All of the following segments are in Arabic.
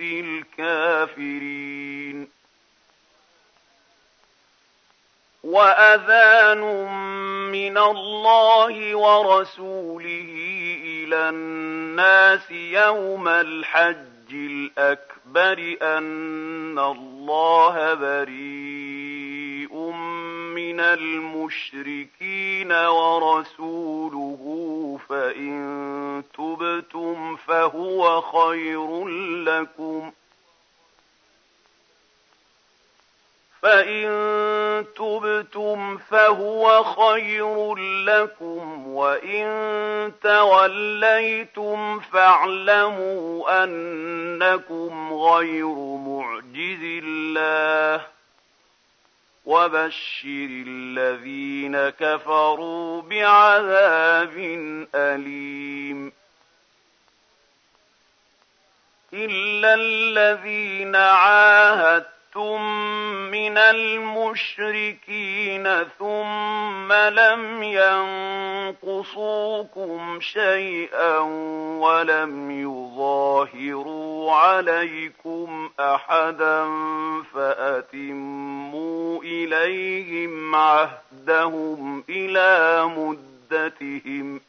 الْكَافِرِينَ. وَأَذَانٌ مِّنَ اللَّهِ وَرَسُولِهِ إِلَى النَّاسِ يَوْمَ الْحَجِّ الأكبر أن الله بريء. من المشركين ورسوله فإن تبتم فهو خير لكم ۖ. فإن تبتم فهو خير لكم وإن توليتم فاعلموا أنكم غير معجز الله. وبشر الذين كفروا بعذاب أليم. إلا الذين عاهدتم عَاهَدتُّم مِّنَ الْمُشْرِكِينَ ثُمَّ لَمْ يَنقُصُوكُمْ شَيْئًا وَلَمْ يُظَاهِرُوا عَلَيْكُمْ أَحَدًا فَأَتِمُّوا إِلَيْهِمْ عَهْدَهُمْ إِلَىٰ مُدَّتِهِمْ ۚ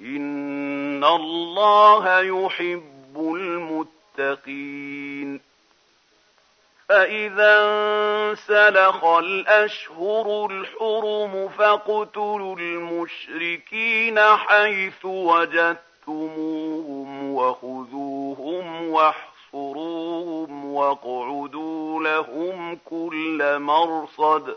إِنَّ اللَّهَ يُحِبُّ الْمُتَّقِينَ فإذا انسلخ الأشهر الحرم فاقتلوا المشركين حيث وجدتموهم وخذوهم واحصروهم واقعدوا لهم كل مرصد.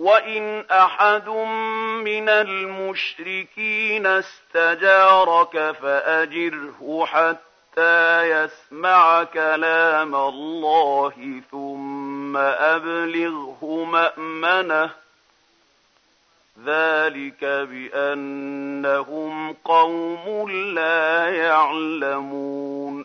وإن أحد من المشركين استجارك فأجره حتى يسمع كلام الله ثم أبلغه مأمنه ذلك بأنهم قوم لا يعلمون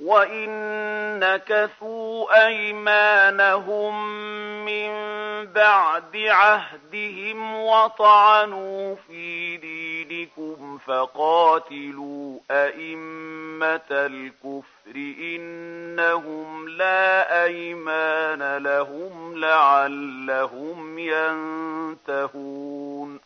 وإن نكثوا أيمانهم من بعد عهدهم وطعنوا في دينكم فقاتلوا أئمة الكفر إنهم لا أيمان لهم لعلهم ينتهون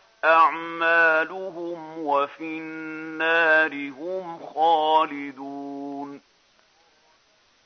أعمالهم وفي النار هم خالدون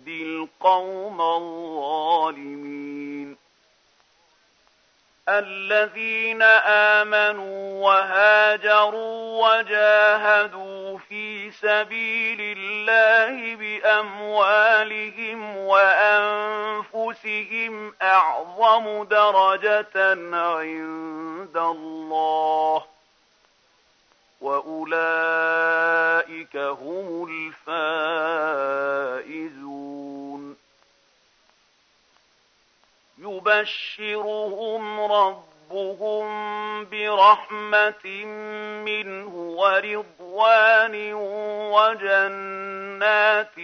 يهدي القوم الظالمين. الذين آمنوا وهاجروا وجاهدوا في سبيل الله بأموالهم وأنفسهم أعظم درجة عند الله. وأولئك هم الفائزون. يبشرهم ربهم برحمة منه ورضوان وجنات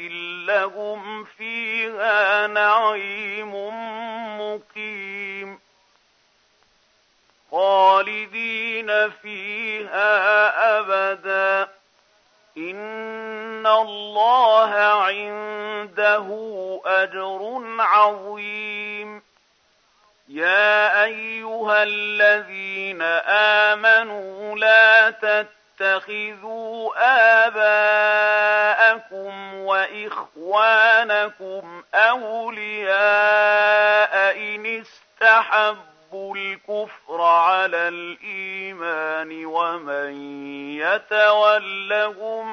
لهم فيها نعيم مقيم. خالدين فيها أبدا. إن الله عنده أجر عظيم. يا أيها الذين آمنوا لا تتخذوا آباءكم وإخوانكم أولياء إن استحبوا الكفر على الإيمان ومن يتولهم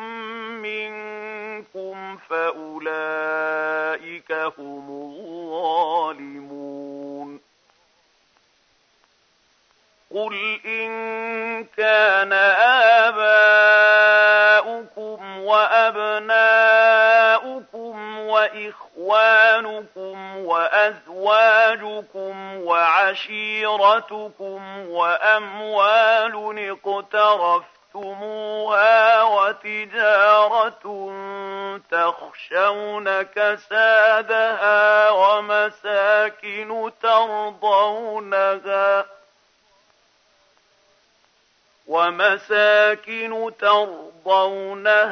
منكم فأولئك هم الظالمون. قل إن كان آباؤكم وأبناؤكم وإخوانكم وأزواجكم وعشيرتكم وأموال اقترفتموها وتجارة تخشون كسادها ومساكن ترضونها ومساكن ترضونها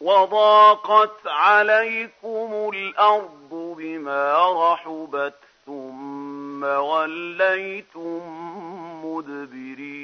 وضاقت عليكم الأرض بما رحبت ثم وليتم مدبرين.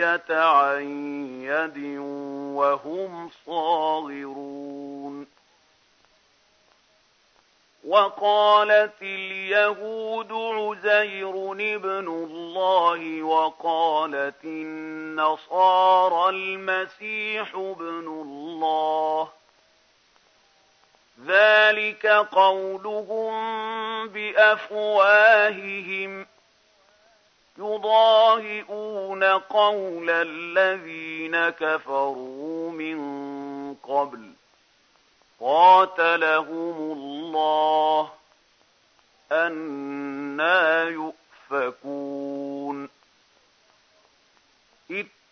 عن يد وهم صاغرون. وقالت اليهود عزير ابن الله وقالت النصارى المسيح ابن الله. ذلك قولهم بأفواههم. يضاهئون قول الذين كفروا من قبل. قاتلهم الله أنا يؤفكون.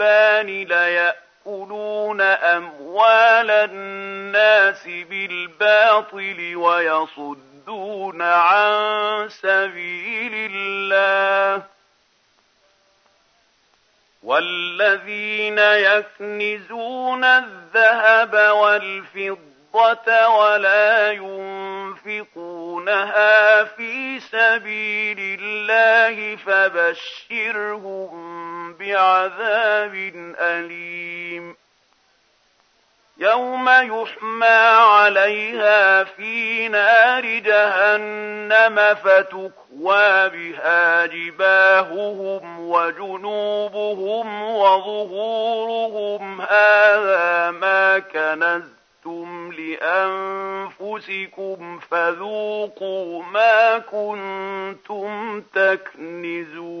والرهبان ليأكلون أموال الناس بالباطل ويصدون عن سبيل الله والذين يكنزون الذهب والفضة الفضة ولا ينفقونها في سبيل الله فبشرهم بعذاب أليم يوم يحمى عليها في نار جهنم فتكوى بها جباههم وجنوبهم وظهورهم هذا ما كنزت كنتم لأنفسكم فذوقوا ما كنتم تكنزون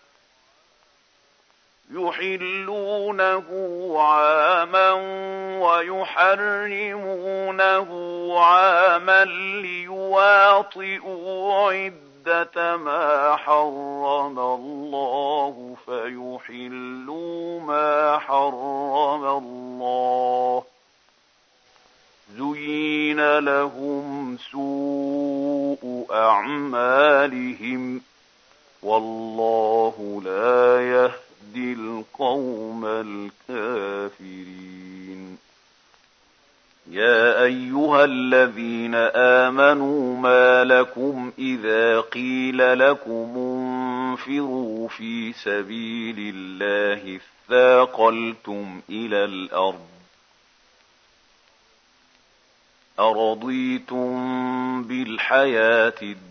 يحلونه عاما ويحرمونه عاما ليواطئوا عدة ما حرم الله فيحلوا ما حرم الله. زين لهم سوء أعمالهم. والله لا يهدي يهدي القوم الكافرين. يا أيها الذين آمنوا ما لكم إذا قيل لكم انفروا في سبيل الله اثاقلتم إلى الأرض. أرضيتم بالحياة الدنيا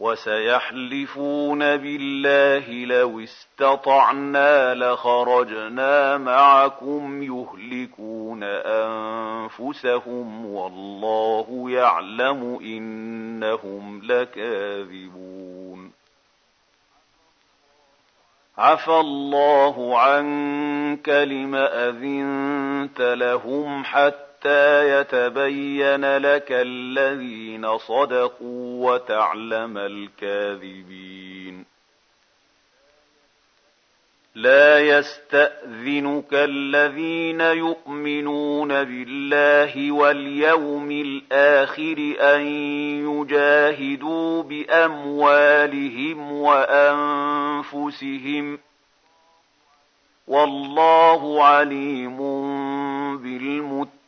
وسيحلفون بالله لو استطعنا لخرجنا معكم يهلكون أنفسهم والله يعلم إنهم لكاذبون. عفى الله عنك لم أذنت لهم حتى حتى يتبين لك الذين صدقوا وتعلم الكاذبين لا يستاذنك الذين يؤمنون بالله واليوم الآخر ان يجاهدوا باموالهم وانفسهم والله عليم بالمتقين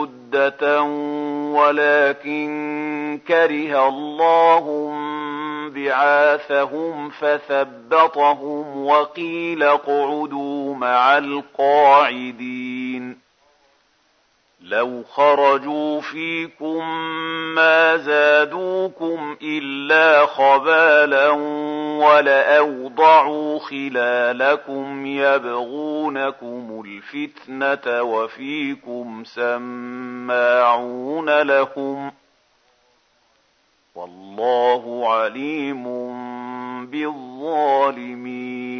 عده ولكن كره الله بعاثهم فثبطهم وقيل اقعدوا مع القاعدين لو خرجوا فيكم ما زادوكم الا خبالا ولاوضعوا خلالكم يبغونكم الفتنه وفيكم سماعون لهم والله عليم بالظالمين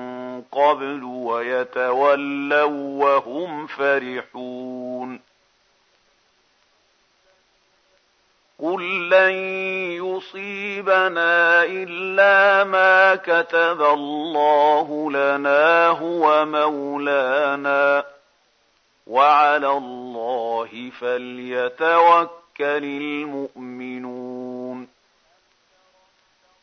قَبْلُ وَيَتَوَلَّوا وَّهُمْ فَرِحُونَ. قُل لَّن يُصِيبَنَا إِلَّا مَا كَتَبَ اللَّهُ لَنَا هُوَ مَوْلَانَا. وعلى الله فليتوكل المؤمنون.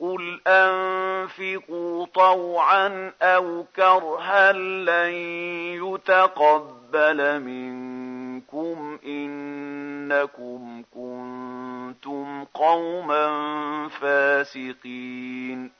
قل أنفقوا طوعا أو كرها لن يتقبل منكم إنكم كنتم قوما فاسقين.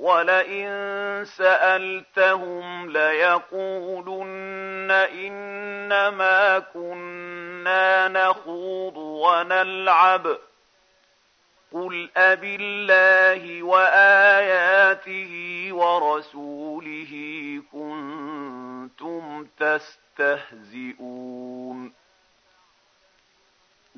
ولئن سألتهم ليقولن إنما كنا نخوض ونلعب. قل أب الله وآياته ورسوله كنتم تستهزئون.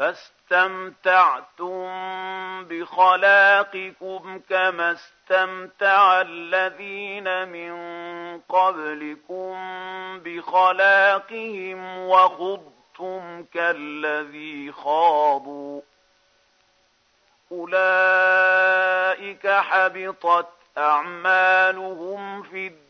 فاستمتعتم بخلاقكم كما استمتع الذين من قبلكم بخلاقهم وخضتم كالذي خاضوا. أولئك حبطت أعمالهم في الدنيا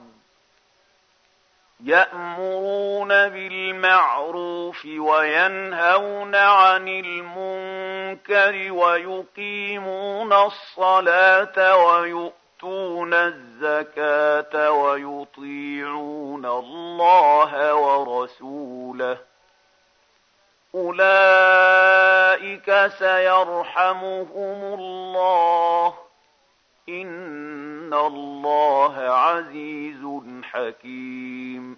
يأمرون بالمعروف وينهون عن المنكر ويقيمون الصلاة ويؤتون الزكاة ويطيعون الله ورسوله. أولئك سيرحمهم الله. إن الله عزيز حكيم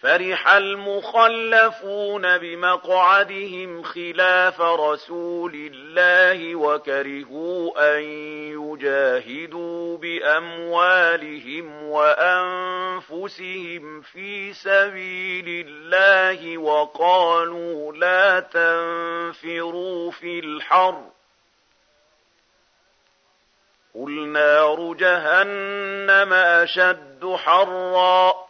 فرح المخلفون بمقعدهم خلاف رسول الله وكرهوا أن يجاهدوا بأموالهم وأنفسهم في سبيل الله وقالوا لا تنفروا في الحر. قل نار جهنم أشد حرًّا.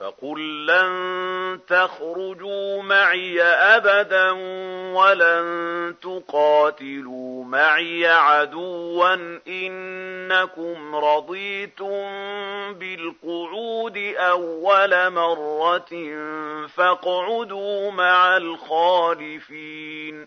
فقل لن تخرجوا معي أبدا ولن تقاتلوا معي عدوا إنكم رضيتم بالقعود أول مرة فاقعدوا مع الخالفين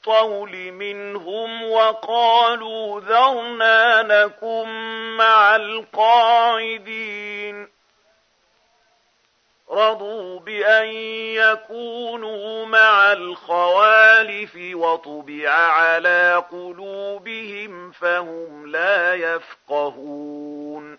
الطول منهم وقالوا ذرنا نكن مع القاعدين. رضوا بأن يكونوا مع الخوالف وطبع على قلوبهم فهم لا يفقهون.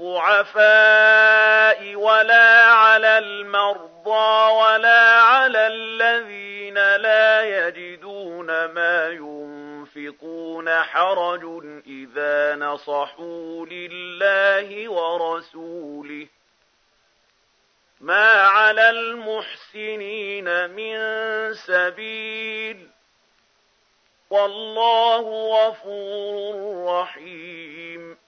الضعفاء ولا على المرضى ولا على الذين لا يجدون ما ينفقون حرج إذا نصحوا لله ورسوله. ما على المحسنين من سبيل. والله غفور رحيم.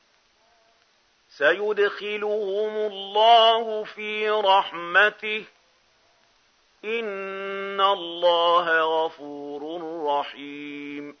سيدخلهم الله في رحمته. إن الله غفور رحيم.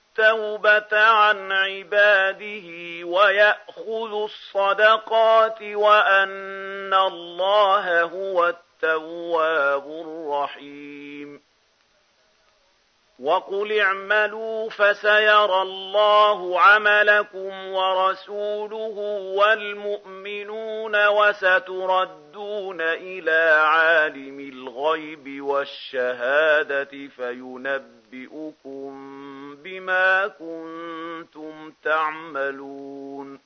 التوبة عن عباده ويأخذ الصدقات وأن الله هو التواب الرحيم وقل اعملوا فسيرى الله عملكم ورسوله والمؤمنون وستردون إلى عالم الغيب والشهادة فينبئكم بما كنتم تعملون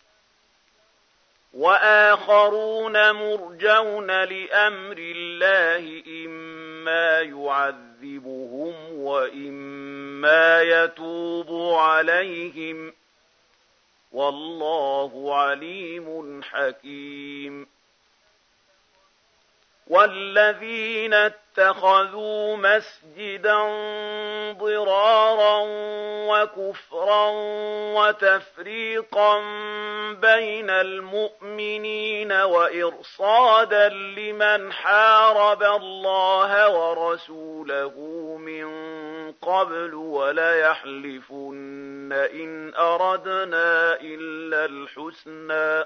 وآخرون مرجون لأمر الله إما يعذبهم وإما يتوب عليهم والله عليم حكيم والذين اتخذوا مسجدا ضرارا وكفرا وتفريقا بين المؤمنين وإرصادا لمن حارب الله ورسوله من قبل وليحلفن إن أردنا إلا الحسنى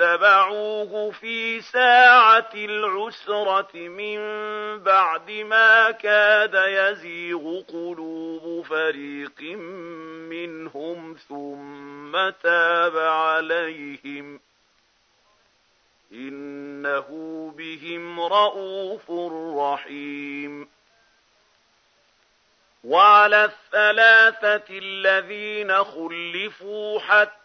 اتبعوه في ساعة العسرة من بعد ما كاد يزيغ قلوب فريق منهم ثم تاب عليهم. إنه بهم رءوف رحيم. وعلى الثلاثة الذين خلفوا حتى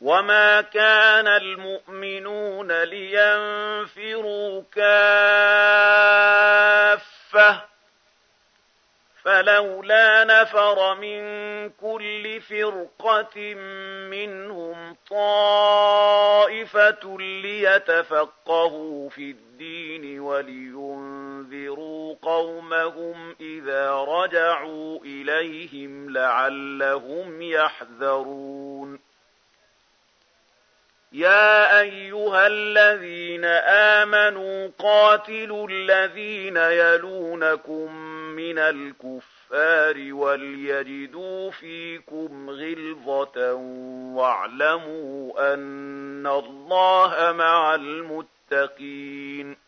وما كان المؤمنون لينفروا كافة فلولا نفر من كل فرقة منهم طائفة ليتفقهوا في الدين ولينذروا قومهم إذا رجعوا إليهم لعلهم يحذرون يا أيها الذين آمنوا قاتلوا الذين يلونكم من الكفار وليجدوا فيكم غلظة واعلموا أن الله مع المتقين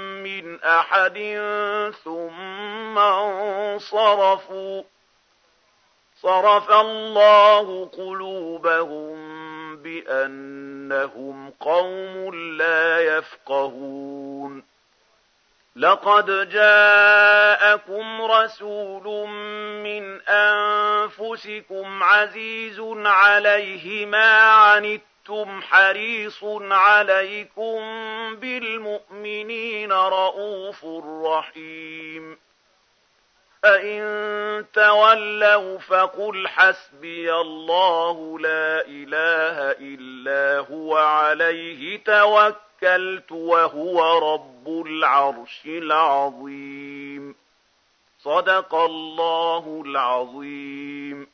من أحد ثم انصرفوا. صرف الله قلوبهم بأنهم قوم لا يفقهون. لقد جاءكم رسول من أنفسكم عزيز عليه ما عنتم حريص عليكم بالمؤمنين رءوف رحيم فإن تولوا فقل حسبي الله لا إله إلا هو عليه توكل توكلت وهو رب العرش العظيم صدق الله العظيم